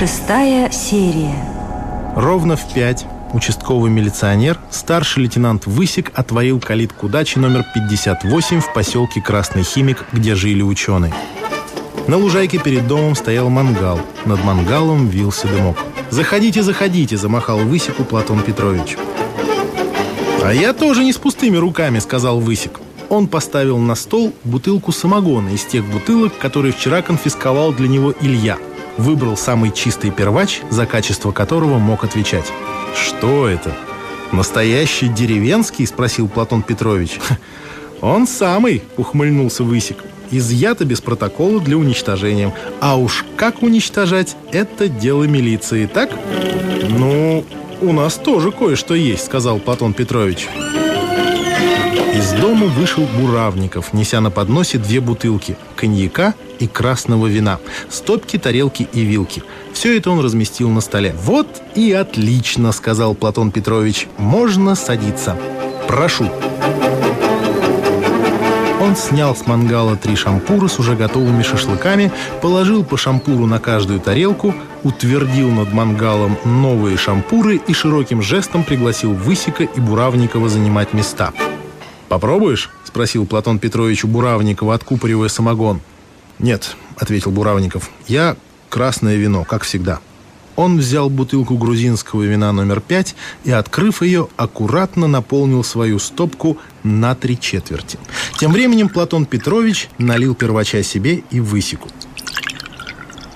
Шестая серия. Ровно в пять участковый милиционер, старший лейтенант Высик отворил калитку дачи номер 58 в поселке Красный Химик, где жили ученые. На лужайке перед домом стоял мангал. Над мангалом вился дымок. «Заходите, заходите!» – замахал Высику Платон Петрович. «А я тоже не с пустыми руками», – сказал Высик. Он поставил на стол бутылку самогона из тех бутылок, которые вчера конфисковал для него Илья. Выбрал самый чистый первач, за качество которого мог отвечать. «Что это? Настоящий деревенский?» – спросил Платон Петрович. «Он самый», – ухмыльнулся Высик. «Изъято без протокола для уничтожения. А уж как уничтожать – это дело милиции, так?» «Ну, у нас тоже кое-что есть», – сказал Платон Петрович. Из дома вышел Буравников, неся на подносе две бутылки – коньяка и красного вина, стопки, тарелки и вилки. Все это он разместил на столе. «Вот и отлично», – сказал Платон Петрович. «Можно садиться. Прошу». Он снял с мангала три шампура с уже готовыми шашлыками, положил по шампуру на каждую тарелку, утвердил над мангалом новые шампуры и широким жестом пригласил Высика и Буравникова занимать места. «Попробуешь?» – спросил Платон Петрович у Буравникова, откупоривая самогон. «Нет», — ответил Буравников, — «я красное вино, как всегда». Он взял бутылку грузинского вина номер пять и, открыв ее, аккуратно наполнил свою стопку на три четверти. Тем временем Платон Петрович налил первача себе и высеку.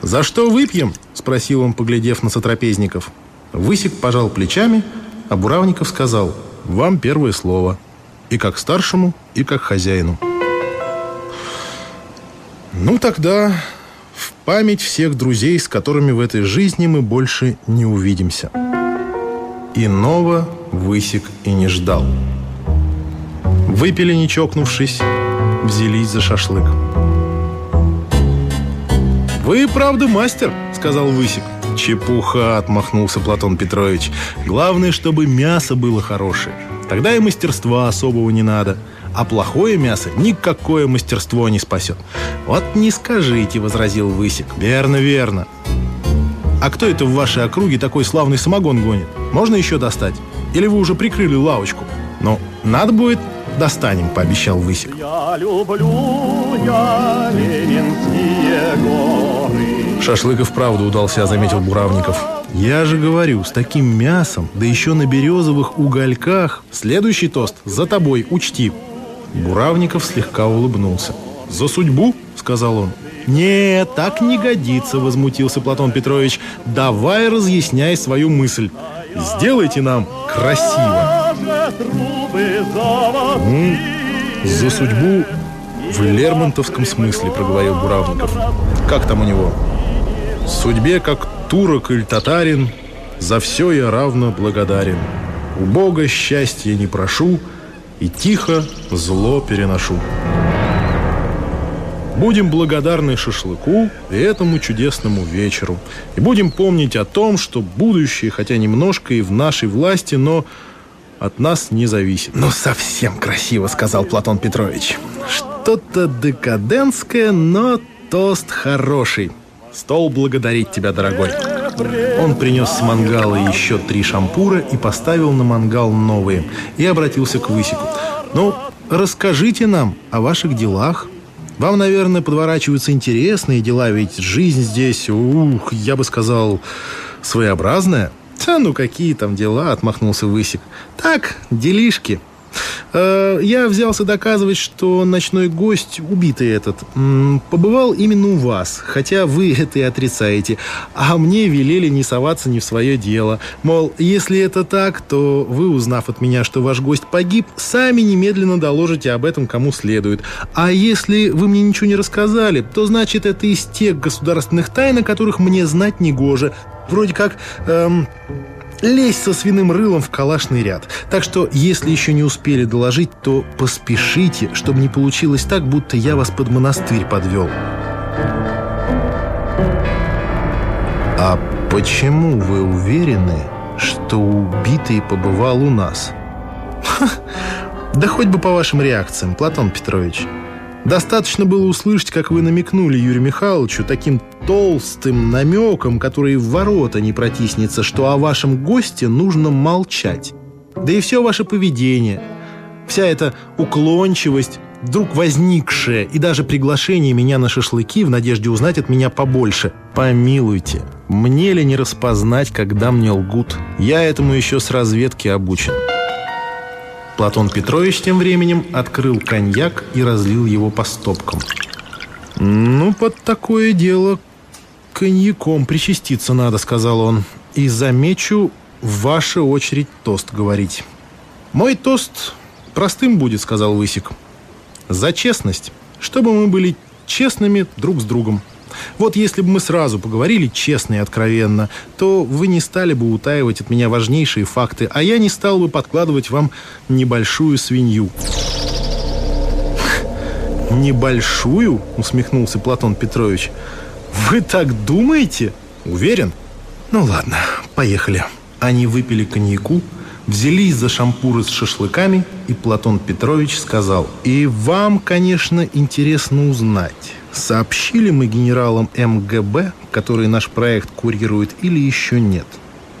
«За что выпьем?» – спросил он, поглядев на сотрапезников. Высек пожал плечами, а Буравников сказал «Вам первое слово. И как старшему, и как хозяину». Ну тогда в память всех друзей, с которыми в этой жизни мы больше не увидимся. Иного Высик и не ждал. Выпили, не чокнувшись, взялись за шашлык. «Вы, правда, мастер», — сказал Высик. «Чепуха», — отмахнулся Платон Петрович. «Главное, чтобы мясо было хорошее. Тогда и мастерства особого не надо. А плохое мясо никакое мастерство не спасет. Вот не скажите, возразил Высик. Верно, верно. А кто это в вашей округе такой славный самогон гонит? Можно еще достать? Или вы уже прикрыли лавочку? Ну, надо будет, достанем, пообещал Высик. Я люблю я Ленинские горы. Шашлык и вправду удался, заметил Буравников. Я же говорю, с таким мясом, да еще на березовых угольках. Следующий тост за тобой, учти. Буравников слегка улыбнулся. «За судьбу?» — сказал он. «Нет, так не годится», — возмутился Платон Петрович. «Давай разъясняй свою мысль. Сделайте нам красиво». «Ну, за судьбу в Лермонтовском смысле», — проговорил Буравников. «Как там у него?» «Судьбе, как турок или татарин, за все я равно благодарен. У Бога счастья не прошу, — и тихо зло переношу. Будем благодарны шашлыку и этому чудесному вечеру. И будем помнить о том, что будущее, хотя немножко и в нашей власти, но от нас не зависит. «Ну, совсем красиво», — сказал Платон Петрович. «Что-то декадентское, но тост хороший. Стол благодарить тебя, дорогой». Он принес с мангала еще три шампура и поставил на мангал новые. И обратился к Высику. «Ну, расскажите нам о ваших делах. Вам, наверное, подворачиваются интересные дела, ведь жизнь здесь, ух, я бы сказал, своеобразная». «Да ну какие там дела?» — отмахнулся Высик. «Так, делишки». Э, я взялся доказывать, что ночной гость, убитый этот, побывал именно у вас, хотя вы это и отрицаете. А мне велели не соваться не в свое дело. Мол, если это так, то вы, узнав от меня, что ваш гость погиб, сами немедленно доложите об этом кому следует. А если вы мне ничего не рассказали, то значит это из тех государственных тайн, о которых мне знать не гоже. Вроде как... Эм, лезть со свиным рылом в калашный ряд. Так что, если еще не успели доложить, то поспешите, чтобы не получилось так, будто я вас под монастырь подвел. А почему вы уверены, что убитый побывал у нас? да хоть бы по вашим реакциям, Платон Петрович. Достаточно было услышать, как вы намекнули Юрию Михайловичу таким толстым намеком, который в ворота не протиснется, что о вашем госте нужно молчать. Да и все ваше поведение, вся эта уклончивость, вдруг возникшее и даже приглашение меня на шашлыки в надежде узнать от меня побольше. Помилуйте, мне ли не распознать, когда мне лгут? Я этому еще с разведки обучен. Платон Петрович тем временем открыл коньяк и разлил его по стопкам. «Ну, под такое дело коньяком причаститься надо», — сказал он. «И замечу, в вашу очередь тост говорить». «Мой тост простым будет», — сказал Высик. «За честность, чтобы мы были честными друг с другом». Вот если бы мы сразу поговорили честно и откровенно, то вы не стали бы утаивать от меня важнейшие факты, а я не стал бы подкладывать вам небольшую свинью. «Небольшую?» — усмехнулся Платон Петрович. «Вы так думаете?» «Уверен?» «Ну ладно, поехали». Они выпили коньяку, взялись за шампуры с шашлыками, и Платон Петрович сказал, «И вам, конечно, интересно узнать, Сообщили мы генералам МГБ, которые наш проект курируют, или еще нет?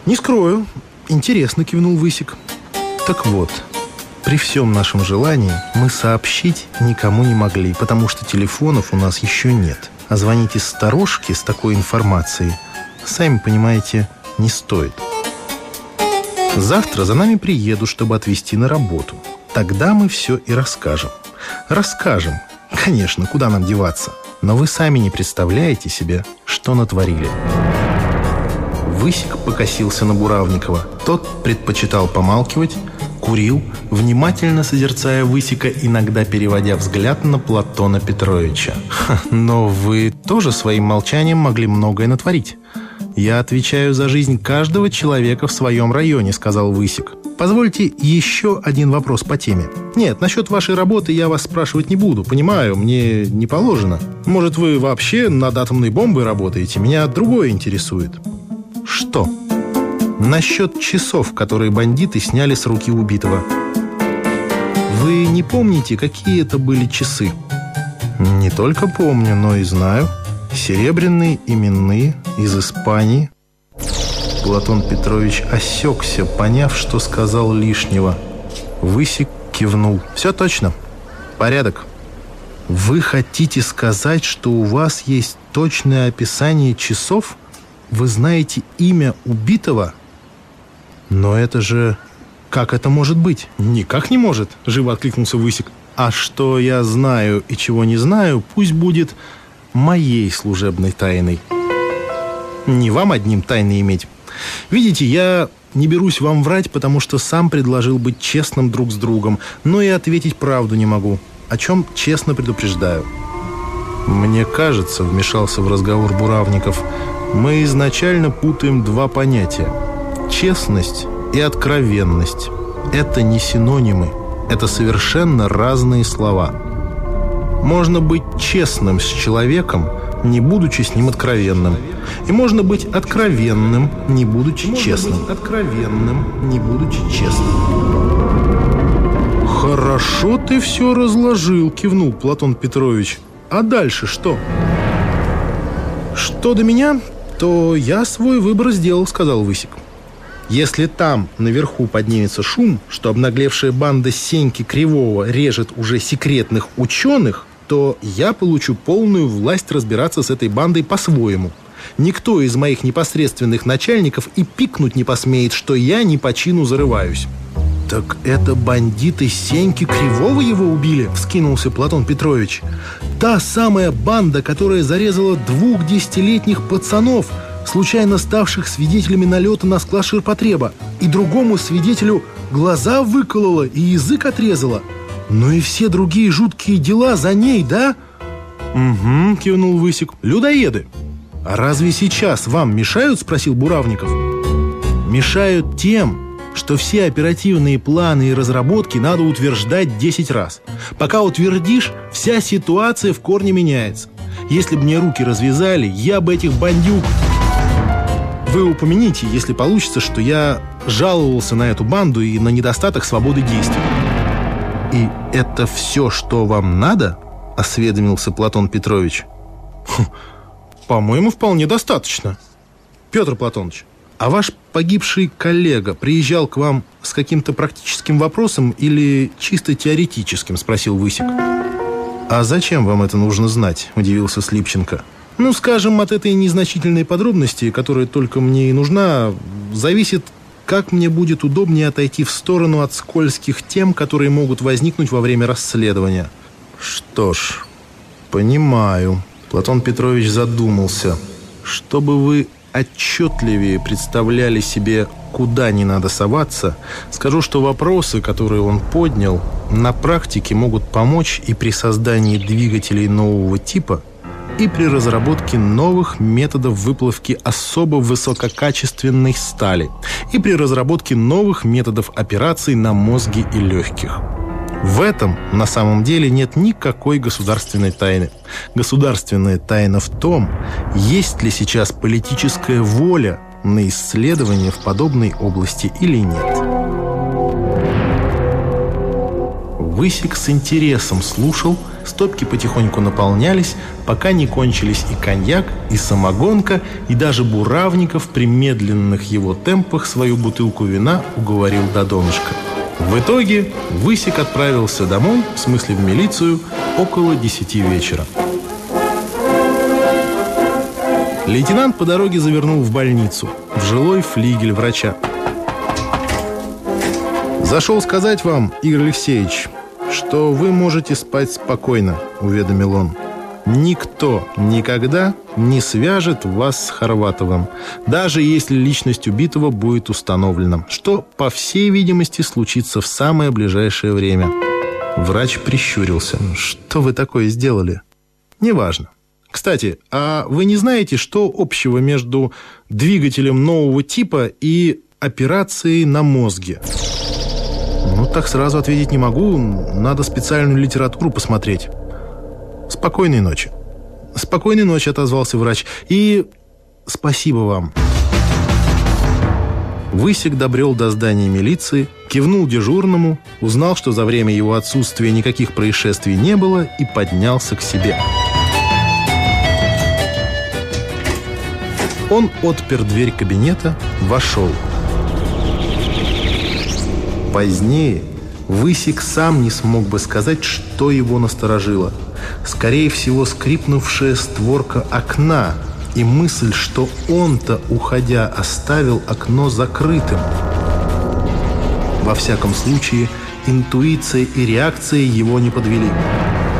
Не скрою. Интересно, кивнул Высик. Так вот, при всем нашем желании мы сообщить никому не могли, потому что телефонов у нас еще нет. А звонить из сторожки с такой информацией, сами понимаете, не стоит. Завтра за нами приеду, чтобы отвезти на работу. Тогда мы все и расскажем. Расскажем, Конечно, куда нам деваться? Но вы сами не представляете себе, что натворили. Высик покосился на Буравникова. Тот предпочитал помалкивать, курил, внимательно созерцая Высика, иногда переводя взгляд на Платона Петровича. «Но вы тоже своим молчанием могли многое натворить. Я отвечаю за жизнь каждого человека в своем районе», — сказал Высик. Позвольте еще один вопрос по теме. Нет, насчет вашей работы я вас спрашивать не буду. Понимаю, мне не положено. Может, вы вообще над атомной бомбой работаете? Меня другое интересует. Что? Насчет часов, которые бандиты сняли с руки убитого. Вы не помните, какие это были часы? Не только помню, но и знаю. Серебряные, именные, из Испании – Платон Петрович осекся, поняв, что сказал лишнего. Высик кивнул. «Все точно. Порядок. Вы хотите сказать, что у вас есть точное описание часов? Вы знаете имя убитого? Но это же... Как это может быть? Никак не может, живо откликнулся Высик. А что я знаю и чего не знаю, пусть будет моей служебной тайной. Не вам одним тайны иметь. Видите, я не берусь вам врать, потому что сам предложил быть честным друг с другом, но и ответить правду не могу, о чем честно предупреждаю. Мне кажется, вмешался в разговор Буравников, мы изначально путаем два понятия. Честность и откровенность. Это не синонимы, это совершенно разные слова. Можно быть честным с человеком, не будучи с ним откровенным. И можно быть откровенным, не будучи можно честным. Быть откровенным, не будучи честным. «Хорошо ты все разложил», — кивнул Платон Петрович. «А дальше что?» «Что до меня, то я свой выбор сделал», — сказал Высик. «Если там, наверху, поднимется шум, что обнаглевшая банда Сеньки Кривого режет уже секретных ученых, то я получу полную власть разбираться с этой бандой по-своему. Никто из моих непосредственных начальников и пикнуть не посмеет, что я не по чину зарываюсь. «Так это бандиты Сеньки Кривого его убили?» — вскинулся Платон Петрович. «Та самая банда, которая зарезала двух десятилетних пацанов, случайно ставших свидетелями налета на склад ширпотреба, и другому свидетелю глаза выколола и язык отрезала. «Ну и все другие жуткие дела за ней, да?» «Угу», — кивнул Высик. «Людоеды». «А разве сейчас вам мешают?» — спросил Буравников. «Мешают тем, что все оперативные планы и разработки надо утверждать 10 раз. Пока утвердишь, вся ситуация в корне меняется. Если бы мне руки развязали, я бы этих бандюк... Вы упомяните, если получится, что я жаловался на эту банду и на недостаток свободы действий. «И это все, что вам надо?» — осведомился Платон Петрович. Хм, «По-моему, вполне достаточно. Петр Платонович, а ваш погибший коллега приезжал к вам с каким-то практическим вопросом или чисто теоретическим?» — спросил Высик. «А зачем вам это нужно знать?» — удивился Слипченко. «Ну, скажем, от этой незначительной подробности, которая только мне и нужна, зависит, как мне будет удобнее отойти в сторону от скользких тем, которые могут возникнуть во время расследования». «Что ж, понимаю». Платон Петрович задумался. «Чтобы вы отчетливее представляли себе, куда не надо соваться, скажу, что вопросы, которые он поднял, на практике могут помочь и при создании двигателей нового типа, и при разработке новых методов выплавки особо высококачественной стали, и при разработке новых методов операций на мозге и легких. В этом на самом деле нет никакой государственной тайны. Государственная тайна в том, есть ли сейчас политическая воля на исследование в подобной области или нет. Высик с интересом слушал, стопки потихоньку наполнялись, пока не кончились и коньяк, и самогонка, и даже Буравников при медленных его темпах свою бутылку вина уговорил до донышка. В итоге Высик отправился домой, в смысле в милицию, около десяти вечера. Лейтенант по дороге завернул в больницу, в жилой флигель врача. «Зашел сказать вам, Игорь Алексеевич, что вы можете спать спокойно», — уведомил он. Никто никогда не свяжет вас с Хорватовым, даже если личность убитого будет установлена, что, по всей видимости, случится в самое ближайшее время. Врач прищурился. «Что вы такое сделали?» «Неважно. Кстати, а вы не знаете, что общего между двигателем нового типа и операцией на мозге?» «Ну, так сразу ответить не могу. Надо специальную литературу посмотреть». «Спокойной ночи». «Спокойной ночи», — отозвался врач. «И спасибо вам». Высик добрел до здания милиции, кивнул дежурному, узнал, что за время его отсутствия никаких происшествий не было, и поднялся к себе. Он отпер дверь кабинета, вошел. Позднее Высик сам не смог бы сказать, что его насторожило – скорее всего, скрипнувшая створка окна и мысль, что он-то, уходя, оставил окно закрытым. Во всяком случае, интуиция и реакция его не подвели.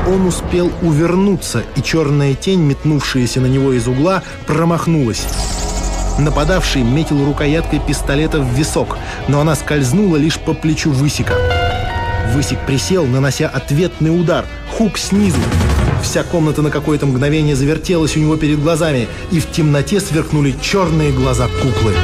Он успел увернуться, и черная тень, метнувшаяся на него из угла, промахнулась. Нападавший метил рукояткой пистолета в висок, но она скользнула лишь по плечу Высика. Высик присел, нанося ответный удар. Хук снизу. Вся комната на какое-то мгновение завертелась у него перед глазами, и в темноте сверкнули черные глаза куклы.